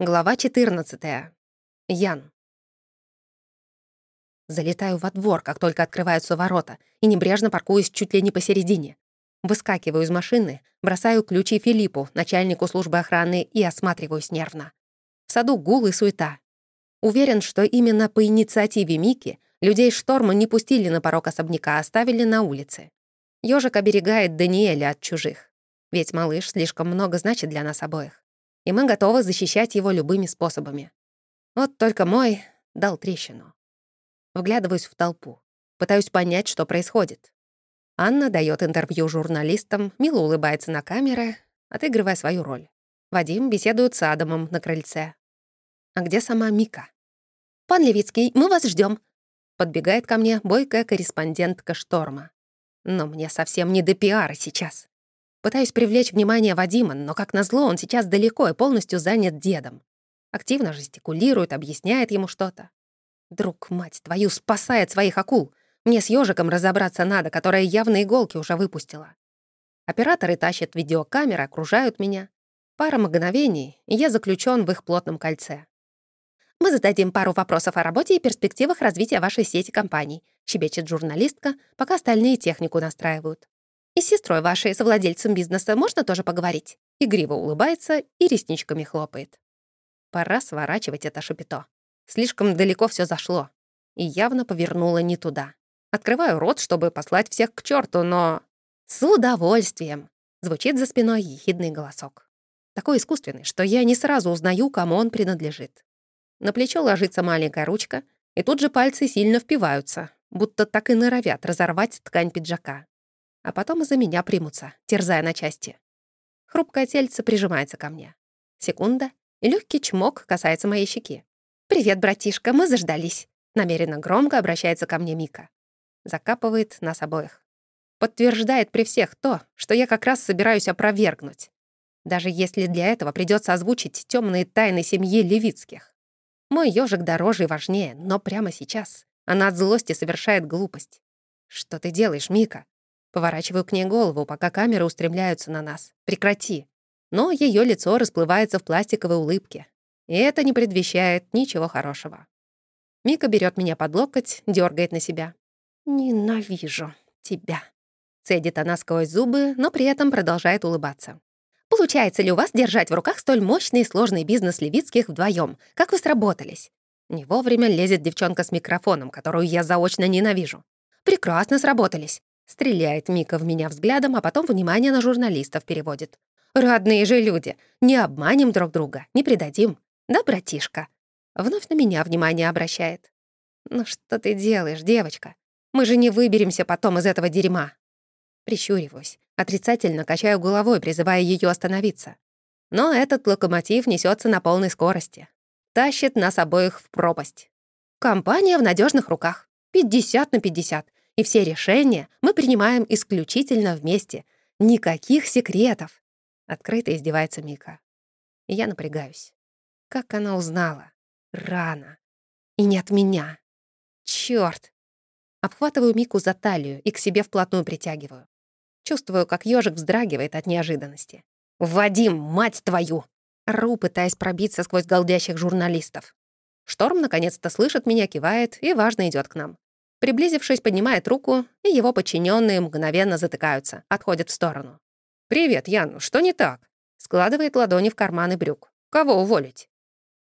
Глава 14. Ян. Залетаю во двор, как только открываются ворота, и небрежно паркуюсь чуть ли не посередине. Выскакиваю из машины, бросаю ключи Филиппу, начальнику службы охраны, и осматриваюсь нервно. В саду гул и суета. Уверен, что именно по инициативе Мики людей шторма не пустили на порог особняка, а оставили на улице. Ёжик оберегает Даниэля от чужих. Ведь малыш слишком много значит для нас обоих и мы готовы защищать его любыми способами. Вот только мой дал трещину. Вглядываюсь в толпу. Пытаюсь понять, что происходит. Анна дает интервью журналистам, мило улыбается на камеры, отыгрывая свою роль. Вадим беседует с Адамом на крыльце. А где сама Мика? «Пан Левицкий, мы вас ждем. Подбегает ко мне бойкая корреспондентка «Шторма». Но мне совсем не до пиара сейчас. Пытаюсь привлечь внимание Вадима, но, как назло, он сейчас далеко и полностью занят дедом. Активно жестикулирует, объясняет ему что-то. Друг, мать твою, спасает своих акул. Мне с ежиком разобраться надо, которая явно иголки уже выпустила. Операторы тащат видеокамеры, окружают меня. Пара мгновений, и я заключен в их плотном кольце. «Мы зададим пару вопросов о работе и перспективах развития вашей сети компаний», щебечет журналистка, пока остальные технику настраивают. И с сестрой вашей, совладельцем бизнеса, можно тоже поговорить?» Игриво улыбается и ресничками хлопает. Пора сворачивать это шапито. Слишком далеко все зашло. И явно повернула не туда. Открываю рот, чтобы послать всех к черту, но... «С удовольствием!» — звучит за спиной ехидный голосок. Такой искусственный, что я не сразу узнаю, кому он принадлежит. На плечо ложится маленькая ручка, и тут же пальцы сильно впиваются, будто так и норовят разорвать ткань пиджака а потом из-за меня примутся, терзая на части. Хрупкое тельце прижимается ко мне. Секунда, и легкий чмок касается моей щеки. «Привет, братишка, мы заждались!» Намеренно громко обращается ко мне Мика. Закапывает нас обоих. Подтверждает при всех то, что я как раз собираюсь опровергнуть. Даже если для этого придется озвучить темные тайны семьи Левицких. Мой ежик дороже и важнее, но прямо сейчас она от злости совершает глупость. «Что ты делаешь, Мика?» Поворачиваю к ней голову, пока камеры устремляются на нас. «Прекрати!» Но ее лицо расплывается в пластиковой улыбке. И это не предвещает ничего хорошего. Мика берет меня под локоть, дергает на себя. «Ненавижу тебя», — цедит она сквозь зубы, но при этом продолжает улыбаться. «Получается ли у вас держать в руках столь мощный и сложный бизнес Левицких вдвоем? Как вы сработались?» Не вовремя лезет девчонка с микрофоном, которую я заочно ненавижу. «Прекрасно сработались. Стреляет Мика в меня взглядом, а потом внимание на журналистов переводит. «Родные же люди! Не обманем друг друга, не предадим. Да, братишка?» Вновь на меня внимание обращает. «Ну что ты делаешь, девочка? Мы же не выберемся потом из этого дерьма». Прищуриваюсь, отрицательно качаю головой, призывая ее остановиться. Но этот локомотив несется на полной скорости. Тащит нас обоих в пропасть. Компания в надежных руках. 50 на 50 и все решения мы принимаем исключительно вместе. Никаких секретов. Открыто издевается Мика. И я напрягаюсь. Как она узнала? Рано. И не от меня. Чёрт. Обхватываю Мику за талию и к себе вплотную притягиваю. Чувствую, как ежик вздрагивает от неожиданности. «Вадим, мать твою!» Ру, пытаясь пробиться сквозь голдящих журналистов. Шторм наконец-то слышит меня, кивает и важно идет к нам. Приблизившись, поднимает руку, и его подчиненные мгновенно затыкаются, отходят в сторону. «Привет, Ян, что не так?» Складывает ладони в карманы брюк. «Кого уволить?»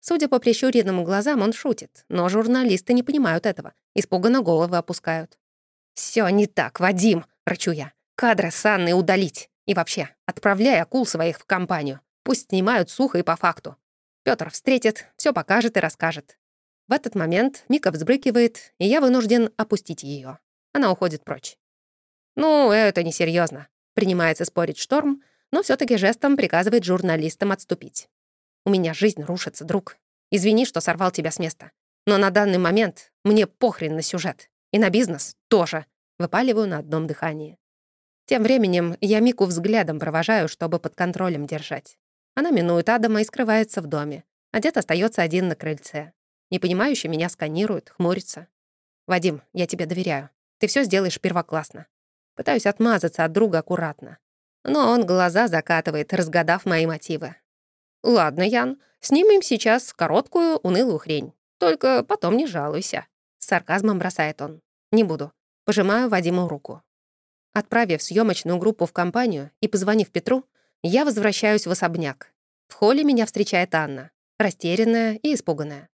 Судя по прищуренным глазам, он шутит, но журналисты не понимают этого, испуганно головы опускают. Все не так, Вадим!» — рычу я. «Кадры с Анной удалить. И вообще, отправляй акул своих в компанию. Пусть снимают сухо и по факту. Пётр встретит, все покажет и расскажет. В этот момент Мика взбрыкивает, и я вынужден опустить ее. Она уходит прочь. «Ну, это несерьезно», — принимается спорить Шторм, но все таки жестом приказывает журналистам отступить. «У меня жизнь рушится, друг. Извини, что сорвал тебя с места. Но на данный момент мне похрен на сюжет. И на бизнес тоже», — выпаливаю на одном дыхании. Тем временем я Мику взглядом провожаю, чтобы под контролем держать. Она минует Адама и скрывается в доме, а дед остается один на крыльце. Непонимающе меня сканирует, хмурится. «Вадим, я тебе доверяю. Ты все сделаешь первоклассно». Пытаюсь отмазаться от друга аккуратно. Но он глаза закатывает, разгадав мои мотивы. «Ладно, Ян, снимем сейчас короткую, унылую хрень. Только потом не жалуйся». С сарказмом бросает он. «Не буду». Пожимаю Вадиму руку. Отправив съемочную группу в компанию и позвонив Петру, я возвращаюсь в особняк. В холле меня встречает Анна, растерянная и испуганная.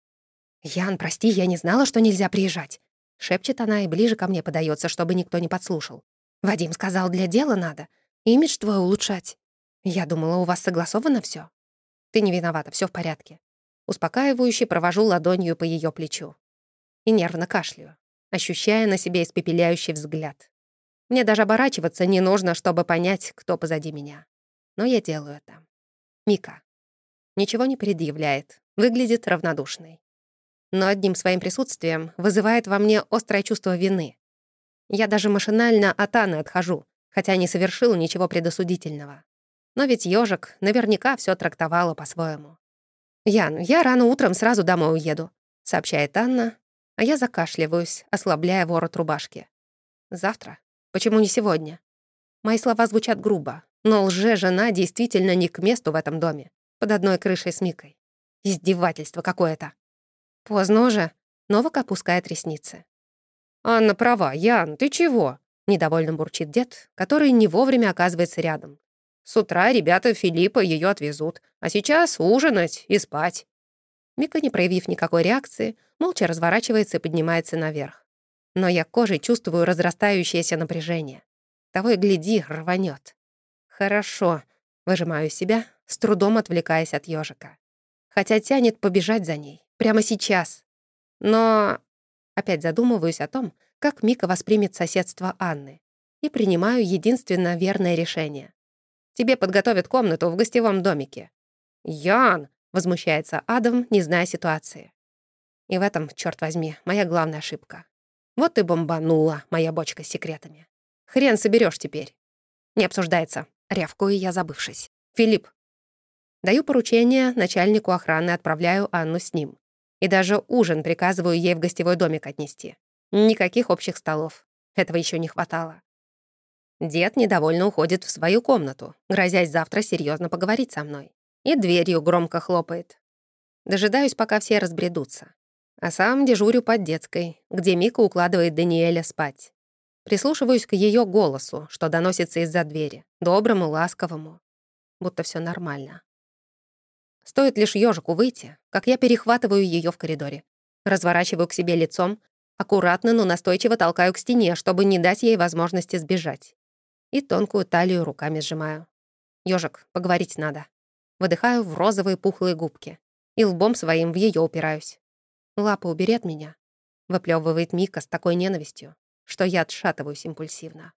«Ян, прости, я не знала, что нельзя приезжать», — шепчет она и ближе ко мне подается, чтобы никто не подслушал. «Вадим сказал, для дела надо. Имидж твой улучшать. Я думала, у вас согласовано все. Ты не виновата, все в порядке». Успокаивающе провожу ладонью по ее плечу. И нервно кашляю, ощущая на себе испепеляющий взгляд. Мне даже оборачиваться не нужно, чтобы понять, кто позади меня. Но я делаю это. Мика. Ничего не предъявляет, выглядит равнодушной. Но одним своим присутствием вызывает во мне острое чувство вины. Я даже машинально от Анны отхожу, хотя не совершил ничего предосудительного. Но ведь ежик наверняка все трактовала по-своему. «Ян, я рано утром сразу домой уеду», — сообщает Анна, а я закашливаюсь, ослабляя ворот рубашки. «Завтра? Почему не сегодня?» Мои слова звучат грубо, но лже-жена действительно не к месту в этом доме, под одной крышей с Микой. Издевательство какое-то. Поздно уже. Новак опускает ресницы. «Анна права. Ян, ты чего?» Недовольно бурчит дед, который не вовремя оказывается рядом. С утра ребята Филиппа ее отвезут, а сейчас ужинать и спать. Мика, не проявив никакой реакции, молча разворачивается и поднимается наверх. Но я кожей чувствую разрастающееся напряжение. Того и гляди, рванет. Хорошо, выжимаю себя, с трудом отвлекаясь от ежика. Хотя тянет побежать за ней, прямо сейчас. Но опять задумываюсь о том, как Мика воспримет соседство Анны, и принимаю единственно верное решение. Тебе подготовят комнату в гостевом домике». «Ян!» — возмущается Адам, не зная ситуации. И в этом, черт возьми, моя главная ошибка. Вот ты бомбанула, моя бочка с секретами. Хрен соберешь теперь. Не обсуждается. Рявкую я, забывшись. Филипп. Даю поручение начальнику охраны, отправляю Анну с ним. И даже ужин приказываю ей в гостевой домик отнести. Никаких общих столов. Этого еще не хватало. Дед недовольно уходит в свою комнату, грозясь завтра серьезно поговорить со мной. И дверью громко хлопает. Дожидаюсь, пока все разбредутся. А сам дежурю под детской, где Мика укладывает Даниэля спать. Прислушиваюсь к ее голосу, что доносится из-за двери, доброму, ласковому. Будто все нормально. Стоит лишь ежику выйти, как я перехватываю ее в коридоре. Разворачиваю к себе лицом, аккуратно, но настойчиво толкаю к стене, чтобы не дать ей возможности сбежать и тонкую талию руками сжимаю. Ёжик, поговорить надо. Выдыхаю в розовые пухлые губки и лбом своим в ее упираюсь. Лапа убери от меня. Выплёвывает Мика с такой ненавистью, что я отшатываюсь импульсивно.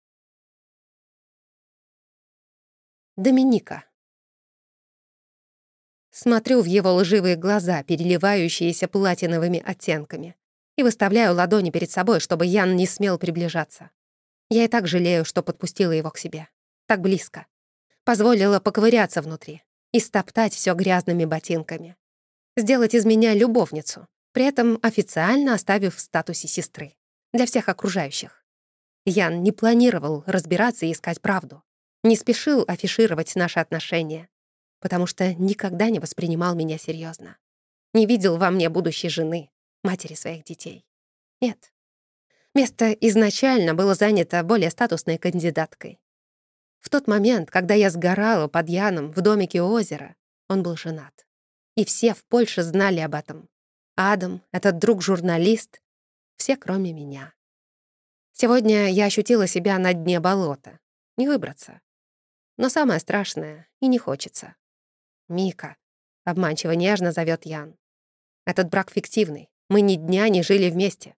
Доминика. Смотрю в его лживые глаза, переливающиеся платиновыми оттенками, и выставляю ладони перед собой, чтобы Ян не смел приближаться. Я и так жалею, что подпустила его к себе. Так близко. Позволила поковыряться внутри и стоптать все грязными ботинками. Сделать из меня любовницу, при этом официально оставив в статусе сестры. Для всех окружающих. Ян не планировал разбираться и искать правду. Не спешил афишировать наши отношения, потому что никогда не воспринимал меня серьезно. Не видел во мне будущей жены, матери своих детей. Нет, Место изначально было занято более статусной кандидаткой. В тот момент, когда я сгорала под Яном в домике у озера, он был женат. И все в Польше знали об этом. Адам, этот друг-журналист, все кроме меня. Сегодня я ощутила себя на дне болота. Не выбраться. Но самое страшное — и не хочется. «Мика», — обманчиво нежно зовет Ян. «Этот брак фиктивный. Мы ни дня не жили вместе.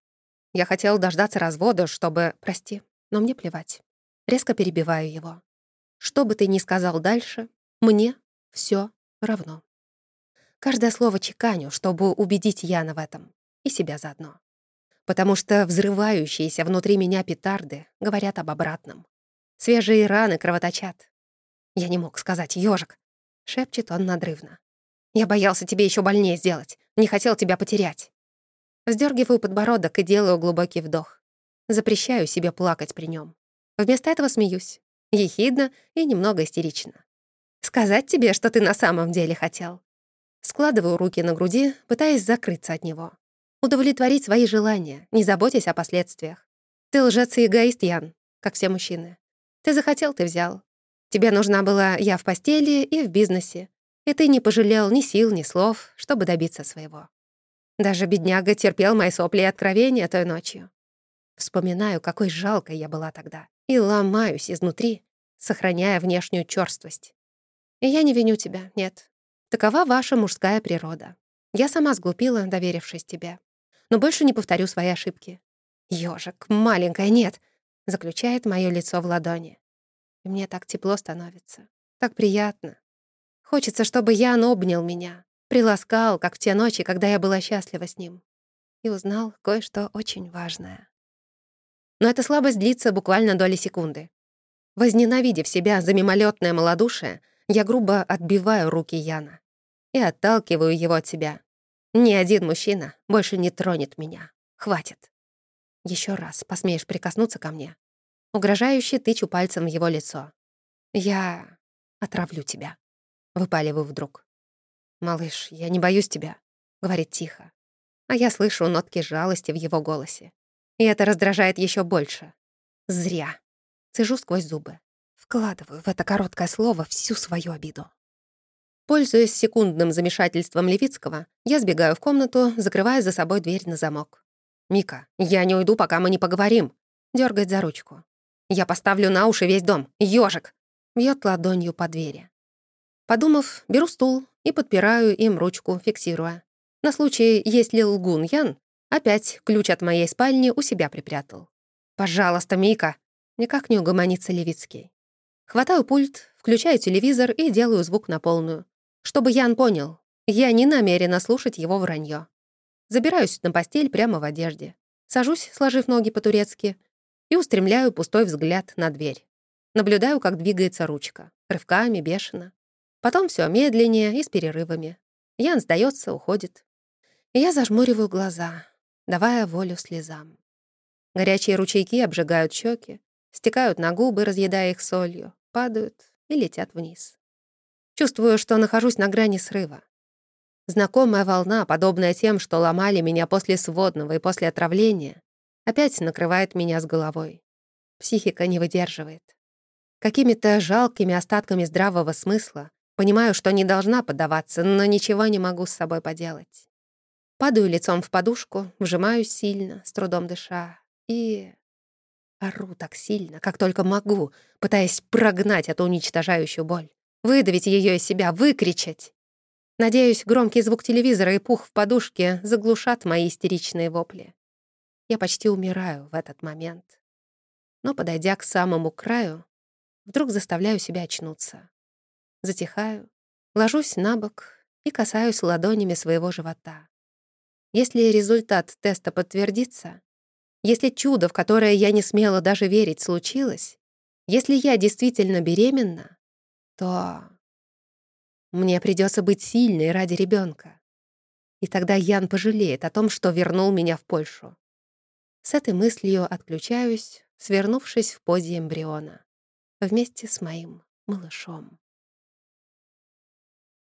Я хотел дождаться развода, чтобы... Прости, но мне плевать. Резко перебиваю его. Что бы ты ни сказал дальше, мне все равно. Каждое слово чеканю, чтобы убедить Яна в этом. И себя заодно. Потому что взрывающиеся внутри меня петарды говорят об обратном. Свежие раны кровоточат. Я не мог сказать «ёжик», — шепчет он надрывно. «Я боялся тебе еще больнее сделать, не хотел тебя потерять». Вздергиваю подбородок и делаю глубокий вдох. Запрещаю себе плакать при нем. Вместо этого смеюсь. Ехидно и немного истерично. Сказать тебе, что ты на самом деле хотел?» Складываю руки на груди, пытаясь закрыться от него. Удовлетворить свои желания, не заботясь о последствиях. Ты лжец и эгоист, Ян, как все мужчины. Ты захотел, ты взял. Тебе нужна была я в постели и в бизнесе. И ты не пожалел ни сил, ни слов, чтобы добиться своего. Даже бедняга терпел мои сопли и откровения той ночью. Вспоминаю, какой жалкой я была тогда, и ломаюсь изнутри, сохраняя внешнюю черствость. И я не виню тебя, нет. Такова ваша мужская природа. Я сама сглупила, доверившись тебе. Но больше не повторю свои ошибки. Ёжик, маленькая, нет, заключает мое лицо в ладони. И мне так тепло становится, так приятно. Хочется, чтобы Ян обнял меня, приласкал, как в те ночи, когда я была счастлива с ним. И узнал кое-что очень важное. Но эта слабость длится буквально доли секунды. Возненавидев себя за мимолетное малодушие, я грубо отбиваю руки Яна и отталкиваю его от себя. Ни один мужчина больше не тронет меня. Хватит. Еще раз посмеешь прикоснуться ко мне. Угрожающе тычу пальцем в его лицо. Я отравлю тебя. Выпаливаю вдруг. «Малыш, я не боюсь тебя», — говорит тихо. А я слышу нотки жалости в его голосе. И это раздражает еще больше. Зря. Цежу сквозь зубы. Вкладываю в это короткое слово всю свою обиду. Пользуясь секундным замешательством Левицкого, я сбегаю в комнату, закрывая за собой дверь на замок. «Мика, я не уйду, пока мы не поговорим», — дергает за ручку. «Я поставлю на уши весь дом. Ёжик!» — бьет ладонью по двери. Подумав, беру стул и подпираю им ручку, фиксируя. На случай, если лгун Ян, опять ключ от моей спальни у себя припрятал. «Пожалуйста, Мика!» Никак не угомонится Левицкий. Хватаю пульт, включаю телевизор и делаю звук на полную. Чтобы Ян понял, я не намерена слушать его вранье. Забираюсь на постель прямо в одежде. Сажусь, сложив ноги по-турецки, и устремляю пустой взгляд на дверь. Наблюдаю, как двигается ручка. Рывками, бешено. Потом все медленнее и с перерывами. Ян сдается, уходит. Я зажмуриваю глаза, давая волю слезам. Горячие ручейки обжигают щеки, стекают на губы, разъедая их солью падают и летят вниз. Чувствую, что нахожусь на грани срыва. Знакомая волна, подобная тем, что ломали меня после сводного и после отравления, опять накрывает меня с головой. Психика не выдерживает. Какими-то жалкими остатками здравого смысла понимаю, что не должна поддаваться, но ничего не могу с собой поделать. Падаю лицом в подушку, вжимаюсь сильно, с трудом дыша, и Ору так сильно, как только могу, пытаясь прогнать эту уничтожающую боль. Выдавить ее из себя, выкричать. Надеюсь, громкий звук телевизора и пух в подушке заглушат мои истеричные вопли. Я почти умираю в этот момент. Но, подойдя к самому краю, вдруг заставляю себя очнуться. Затихаю, ложусь на бок и касаюсь ладонями своего живота. Если результат теста подтвердится, если чудо, в которое я не смела даже верить, случилось, если я действительно беременна, то мне придется быть сильной ради ребенка. И тогда Ян пожалеет о том, что вернул меня в Польшу. С этой мыслью отключаюсь, свернувшись в позе эмбриона, вместе с моим малышом.